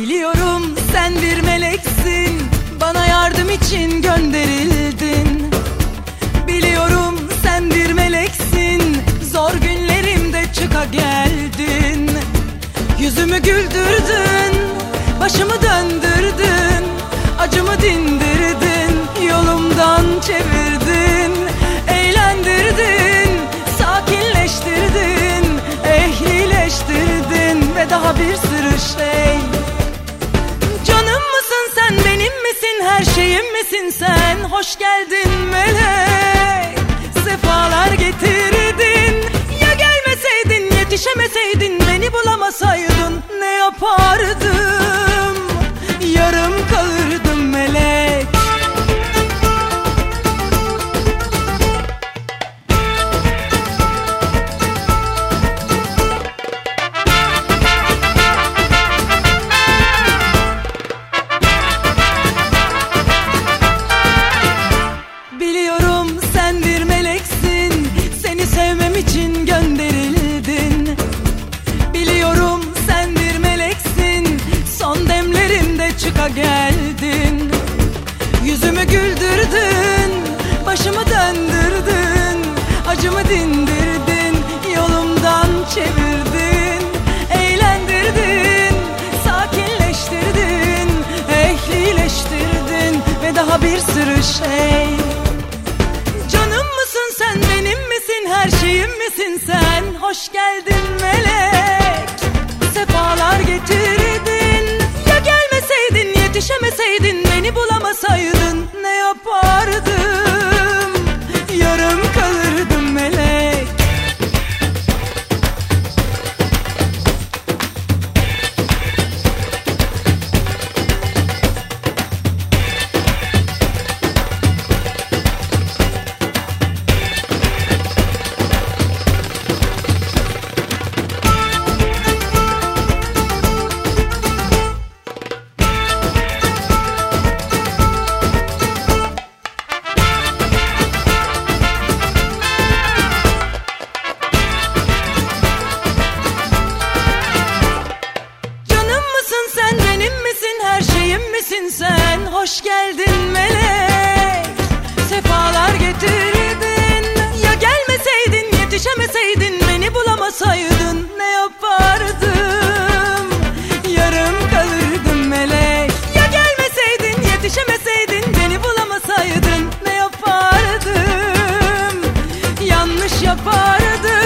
Biliyorum sen bir meleksin Bana yardım için gönderildin. Biliyorum sen bir meleksin Zor günlerimde çıka geldin. Yüzümü güldürdün Başımı döndürdün Acımı dindin. Hoş geldin melek. Sefalar getirdin. Ya gelmeseydin yetişemeseydin Beni bulamasaydın ne yapardım güldürdün Başımı döndürdün Acımı dindirdin Yolumdan çevirdin Eğlendirdin Sakinleştirdin Ehlileştirdin Ve daha bir sürü şey. Canım mısın sen benim misin her şeyim misin sen? Hoş geldin melek Sefalar getirdin. Ya gelmeseydin yetişemeseydin Beni bulamasaydın ne yapardın hoş geldin melek. Sefalar getirdin. Ya gelmeseydin yetişemeseydin Beni bulamasaydın ne yapardım Yarım kalırdım melek. Ya gelmeseydin yetişemeseydin Beni bulamasaydın ne yapardım Yanlış yapardım.